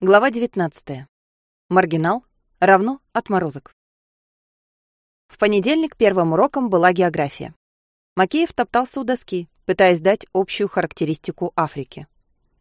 Глава 19. Маргинал равно отморозок. В понедельник первым уроком была география. Макеев топтался у доски, пытаясь дать общую характеристику Африки.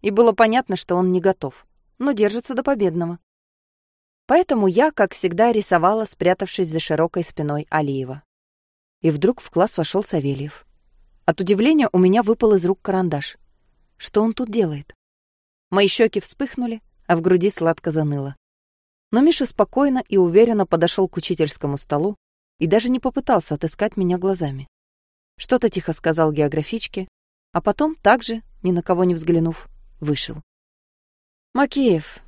И было понятно, что он не готов, но держится до победного. Поэтому я, как всегда, рисовала, спрятавшись за широкой спиной Алиева. И вдруг в класс вошел Савельев. От удивления у меня выпал из рук карандаш. Что он тут делает? Мои щеки вспыхнули, а в груди сладко заныло. Но Миша спокойно и уверенно подошел к учительскому столу и даже не попытался отыскать меня глазами. Что-то тихо сказал географичке, а потом, также, ни на кого не взглянув, вышел. «Макеев,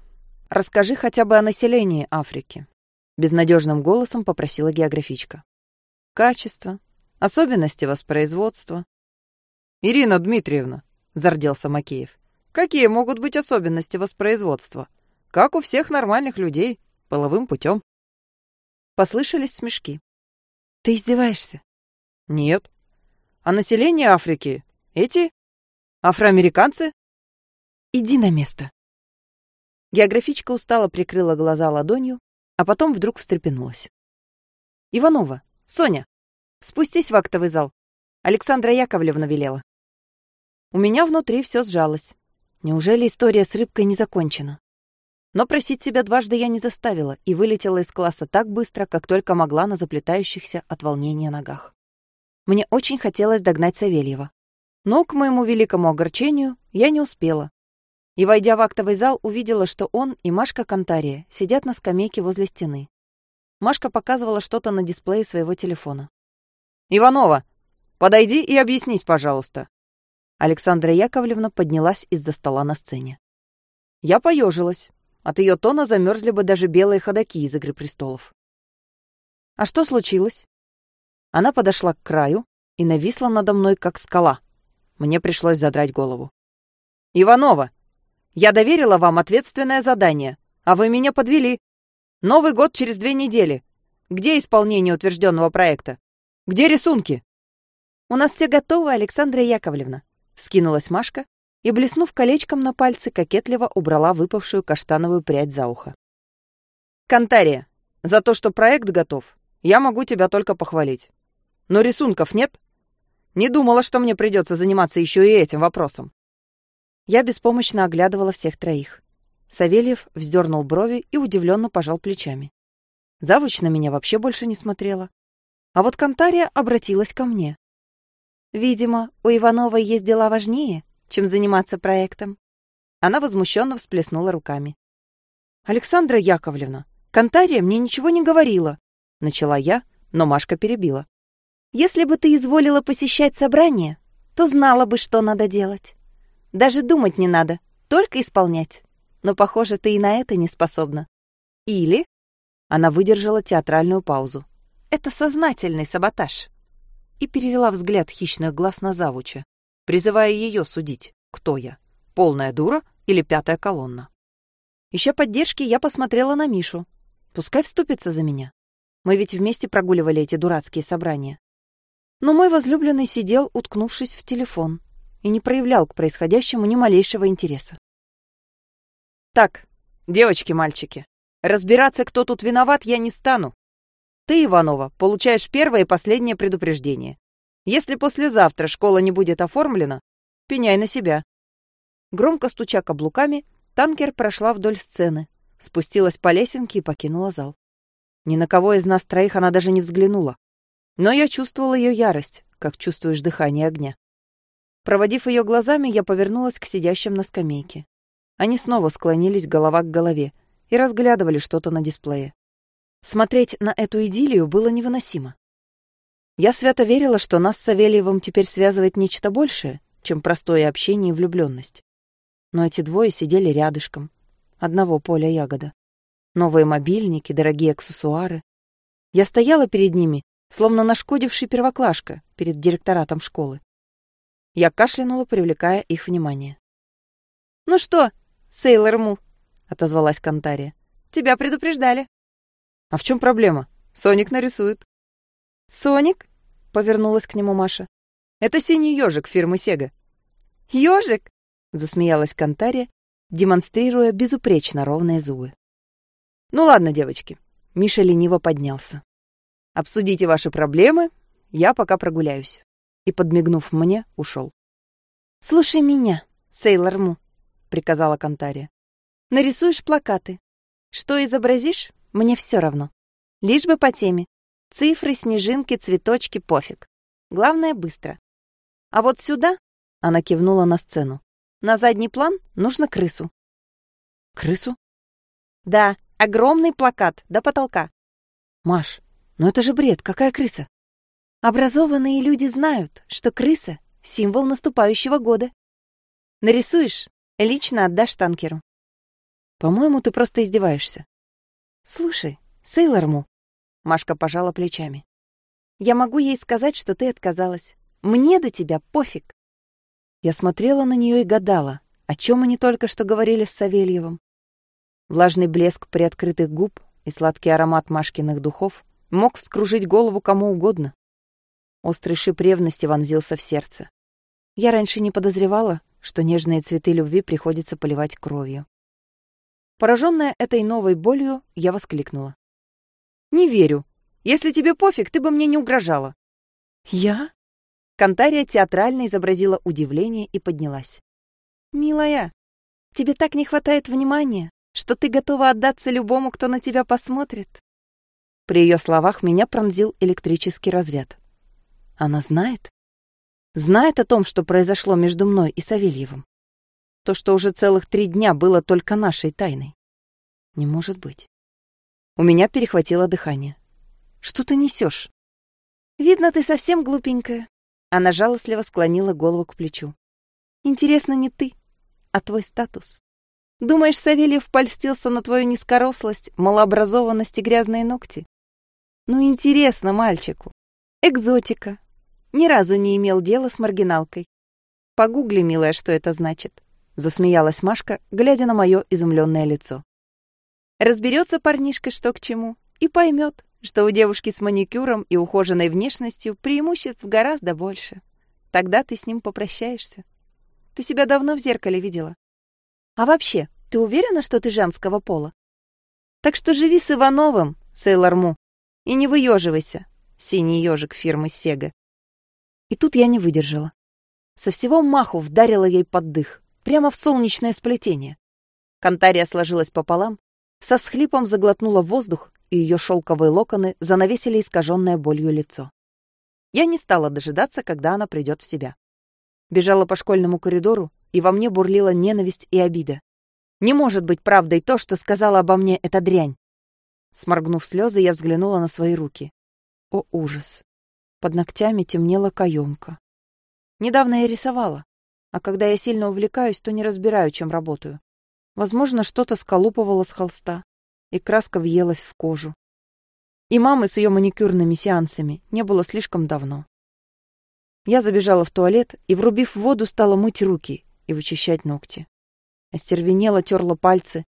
расскажи хотя бы о населении Африки», — безнадежным голосом попросила географичка. «Качество, особенности воспроизводства». «Ирина Дмитриевна», — зарделся Макеев, Какие могут быть особенности воспроизводства? Как у всех нормальных людей, половым путем. Послышались смешки. Ты издеваешься? Нет. А население Африки? Эти? Афроамериканцы? Иди на место. Географичка устало прикрыла глаза ладонью, а потом вдруг встрепенулась. «Иванова, Соня, спустись в актовый зал. Александра Яковлевна велела». У меня внутри все сжалось. Неужели история с рыбкой не закончена? Но просить себя дважды я не заставила и вылетела из класса так быстро, как только могла на заплетающихся от волнения ногах. Мне очень хотелось догнать Савельева. Но, к моему великому огорчению, я не успела. И, войдя в актовый зал, увидела, что он и Машка Кантария сидят на скамейке возле стены. Машка показывала что-то на дисплее своего телефона. «Иванова, подойди и объяснись, пожалуйста», Александра Яковлевна поднялась из-за стола на сцене. Я поежилась. От ее тона замерзли бы даже белые ходаки из «Игры престолов». «А что случилось?» Она подошла к краю и нависла надо мной, как скала. Мне пришлось задрать голову. «Иванова, я доверила вам ответственное задание, а вы меня подвели. Новый год через две недели. Где исполнение утвержденного проекта? Где рисунки?» «У нас все готово, Александра Яковлевна», Вскинулась Машка и, блеснув колечком на пальце, кокетливо убрала выпавшую каштановую прядь за ухо. «Кантария, за то, что проект готов, я могу тебя только похвалить. Но рисунков нет? Не думала, что мне придется заниматься еще и этим вопросом». Я беспомощно оглядывала всех троих. Савельев вздернул брови и удивленно пожал плечами. Завуч на меня вообще больше не смотрела. А вот Кантария обратилась ко мне. Видимо, у Ивановой есть дела важнее, чем заниматься проектом. Она возмущенно всплеснула руками. «Александра Яковлевна, Кантария мне ничего не говорила», — начала я, но Машка перебила. «Если бы ты изволила посещать собрание, то знала бы, что надо делать. Даже думать не надо, только исполнять. Но, похоже, ты и на это не способна. Или...» Она выдержала театральную паузу. «Это сознательный саботаж» и перевела взгляд хищных глаз на завуча, призывая ее судить, кто я, полная дура или пятая колонна. Ища поддержки, я посмотрела на Мишу. Пускай вступится за меня. Мы ведь вместе прогуливали эти дурацкие собрания. Но мой возлюбленный сидел, уткнувшись в телефон, и не проявлял к происходящему ни малейшего интереса. «Так, девочки-мальчики, разбираться, кто тут виноват, я не стану. Ты, Иванова, получаешь первое и последнее предупреждение. Если послезавтра школа не будет оформлена, пеняй на себя. Громко стуча каблуками, танкер прошла вдоль сцены, спустилась по лесенке и покинула зал. Ни на кого из нас троих она даже не взглянула. Но я чувствовала ее ярость, как чувствуешь дыхание огня. Проводив ее глазами, я повернулась к сидящим на скамейке. Они снова склонились голова к голове и разглядывали что-то на дисплее. Смотреть на эту идиллию было невыносимо. Я свято верила, что нас с Савельевым теперь связывает нечто большее, чем простое общение и влюбленность. Но эти двое сидели рядышком. Одного поля ягода. Новые мобильники, дорогие аксессуары. Я стояла перед ними, словно нашкодивший первоклашка перед директоратом школы. Я кашлянула, привлекая их внимание. «Ну что, Сейлор Му?» — отозвалась Кантария. «Тебя предупреждали». А в чем проблема? Соник нарисует. Соник? Повернулась к нему Маша. Это синий ежик фирмы Сега. Ежик? Засмеялась Кантария демонстрируя безупречно ровные зубы. «Ну ладно, девочки». Миша лениво поднялся. «Обсудите ваши проблемы, я пока прогуляюсь». И, подмигнув мне, ушел. «Слушай меня, Сейлор Му», — приказала Кантария. «Нарисуешь плакаты. Что изобразишь, мне все равно. Лишь бы по теме. Цифры, снежинки, цветочки, пофиг. Главное, быстро. А вот сюда, — она кивнула на сцену, — на задний план нужно крысу. Крысу? Да, огромный плакат до потолка. Маш, ну это же бред, какая крыса? Образованные люди знают, что крыса — символ наступающего года. Нарисуешь, лично отдашь танкеру. По-моему, ты просто издеваешься. Слушай, Сейлор Му, Машка пожала плечами. Я могу ей сказать, что ты отказалась. Мне до тебя пофиг. Я смотрела на нее и гадала, о чем они только что говорили с Савельевым. Влажный блеск приоткрытых губ и сладкий аромат Машкиных духов мог вскружить голову кому угодно. Острый шип ревности вонзился в сердце. Я раньше не подозревала, что нежные цветы любви приходится поливать кровью. Пораженная этой новой болью, я воскликнула. «Не верю. Если тебе пофиг, ты бы мне не угрожала». «Я?» Кантария театрально изобразила удивление и поднялась. «Милая, тебе так не хватает внимания, что ты готова отдаться любому, кто на тебя посмотрит». При ее словах меня пронзил электрический разряд. Она знает? Знает о том, что произошло между мной и Савельевым? То, что уже целых три дня было только нашей тайной? Не может быть. У меня перехватило дыхание. «Что ты несешь? «Видно, ты совсем глупенькая». Она жалостливо склонила голову к плечу. «Интересно не ты, а твой статус. Думаешь, Савельев польстился на твою низкорослость, малообразованность и грязные ногти? Ну, интересно мальчику. Экзотика. Ни разу не имел дела с маргиналкой. Погугли, милая, что это значит», — засмеялась Машка, глядя на мое изумленное лицо. Разберется парнишка, что к чему, и поймет, что у девушки с маникюром и ухоженной внешностью преимуществ гораздо больше. Тогда ты с ним попрощаешься. Ты себя давно в зеркале видела. А вообще, ты уверена, что ты женского пола? Так что живи с Ивановым, Сейлор Му, и не выеживайся, синий ежик фирмы Сега. И тут я не выдержала. Со всего маху вдарила ей под дых, прямо в солнечное сплетение. Кантария сложилась пополам, со всхлипом заглотнула воздух, и ее шелковые локоны занавесили искаженное болью лицо. Я не стала дожидаться, когда она придет в себя. Бежала по школьному коридору, и во мне бурлила ненависть и обида. Не может быть правдой то, что сказала обо мне эта дрянь. Сморгнув слезы, я взглянула на свои руки. О, ужас! Под ногтями темнела каемка. Недавно я рисовала, а когда я сильно увлекаюсь, то не разбираю, чем работаю. Возможно, что-то сколупывало с холста, и краска въелась в кожу. И мамы с ее маникюрными сеансами не было слишком давно. Я забежала в туалет и, врубив воду, стала мыть руки и вычищать ногти. Остервенела, терла пальцы,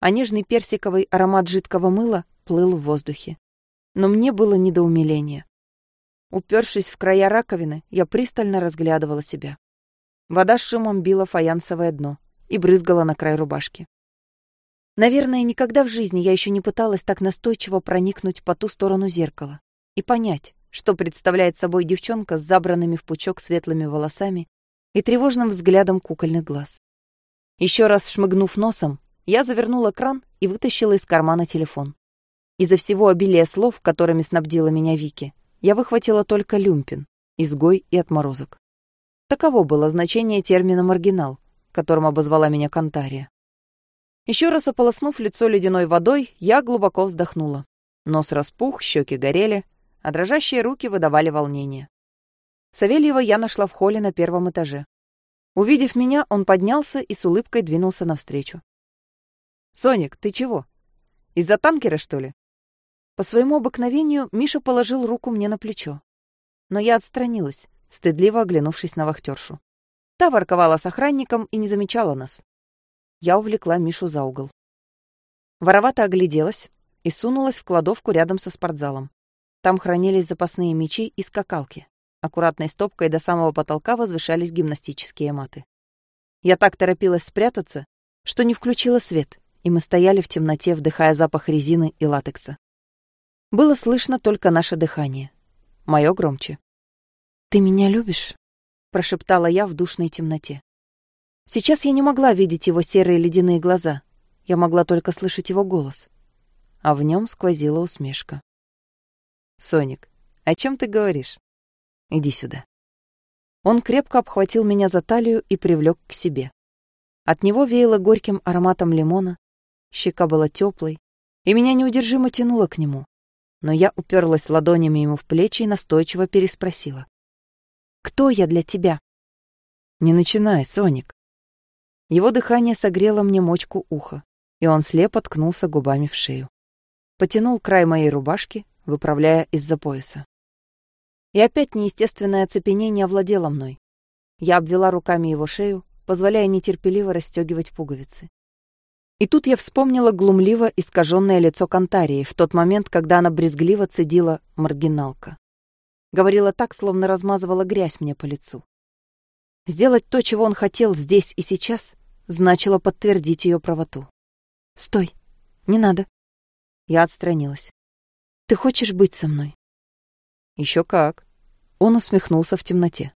а нежный персиковый аромат жидкого мыла плыл в воздухе. Но мне было не до умиления. Упершись в края раковины, я пристально разглядывала себя. Вода с шумом била фаянсовое дно и брызгала на край рубашки. Наверное, никогда в жизни я еще не пыталась так настойчиво проникнуть по ту сторону зеркала и понять, что представляет собой девчонка с забранными в пучок светлыми волосами и тревожным взглядом кукольных глаз. Еще раз шмыгнув носом, я завернула кран и вытащила из кармана телефон. Из-за всего обилия слов, которыми снабдила меня Вики, я выхватила только люмпин, изгой и отморозок. Таково было значение термина «маргинал», которым обозвала меня Кантария. Еще раз ополоснув лицо ледяной водой, я глубоко вздохнула. Нос распух, щеки горели, а дрожащие руки выдавали волнение. Савельева я нашла в холле на первом этаже. Увидев меня, он поднялся и с улыбкой двинулся навстречу. «Соник, ты чего? Из-за танкера, что ли?» По своему обыкновению Миша положил руку мне на плечо. Но я отстранилась, стыдливо оглянувшись на вахтершу. Та ворковала с охранником и не замечала нас. Я увлекла Мишу за угол. Воровато огляделась и сунулась в кладовку рядом со спортзалом. Там хранились запасные мячи и скакалки. Аккуратной стопкой до самого потолка возвышались гимнастические маты. Я так торопилась спрятаться, что не включила свет, и мы стояли в темноте, вдыхая запах резины и латекса. Было слышно только наше дыхание. Мое громче. «Ты меня любишь?» — прошептала я в душной темноте. Сейчас я не могла видеть его серые ледяные глаза. Я могла только слышать его голос. А в нем сквозила усмешка. «Соник, о чем ты говоришь? Иди сюда». Он крепко обхватил меня за талию и привлек к себе. От него веяло горьким ароматом лимона, щека была теплой, и меня неудержимо тянуло к нему. Но я уперлась ладонями ему в плечи и настойчиво переспросила. «Кто я для тебя?» «Не начинай, Соник». Его дыхание согрело мне мочку уха, и он слепо ткнулся губами в шею. Потянул край моей рубашки, выправляя из-за пояса. И опять неестественное оцепенение овладело мной. Я обвела руками его шею, позволяя нетерпеливо расстегивать пуговицы. И тут я вспомнила глумливо искаженное лицо Кантарии в тот момент, когда она брезгливо цедила «маргиналка». Говорила так, словно размазывала грязь мне по лицу. Сделать то, чего он хотел здесь и сейчас, значило подтвердить ее правоту. «Стой! Не надо!» Я отстранилась. «Ты хочешь быть со мной?» Еще как. Он усмехнулся в темноте.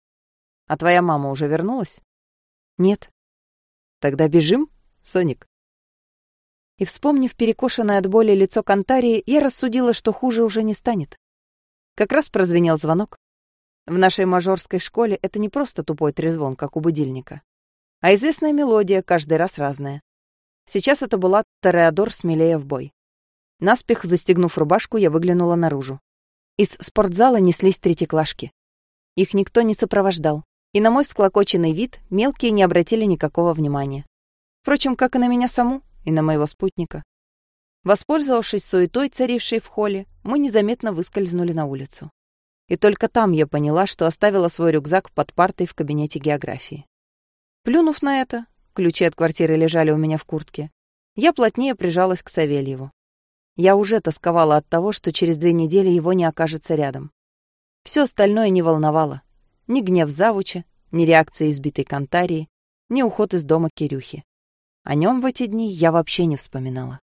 А твоя мама уже вернулась? Нет. Тогда бежим, Соник. И вспомнив перекошенное от боли лицо Кантарии, я рассудила, что хуже уже не станет. Как раз прозвенел звонок. В нашей мажорской школе это не просто тупой трезвон, как у будильника, а известная мелодия, каждый раз разная. Сейчас это была Тореадор смелее в бой. Наспех застегнув рубашку, я выглянула наружу. Из спортзала неслись третьеклашки. Их никто не сопровождал, и на мой всклокоченный вид мелкие не обратили никакого внимания. Впрочем, как и на меня саму, и на моего спутника. Воспользовавшись суетой, царившей в холле, мы незаметно выскользнули на улицу. И только там я поняла, что оставила свой рюкзак под партой в кабинете географии. Плюнув на это, ключи от квартиры лежали у меня в куртке, я плотнее прижалась к Савельеву. Я уже тосковала от того, что через две недели его не окажется рядом. Все остальное не волновало. Ни гнев завуча, ни реакция избитой Кантарии, ни уход из дома Кирюхи. О нем в эти дни я вообще не вспоминала.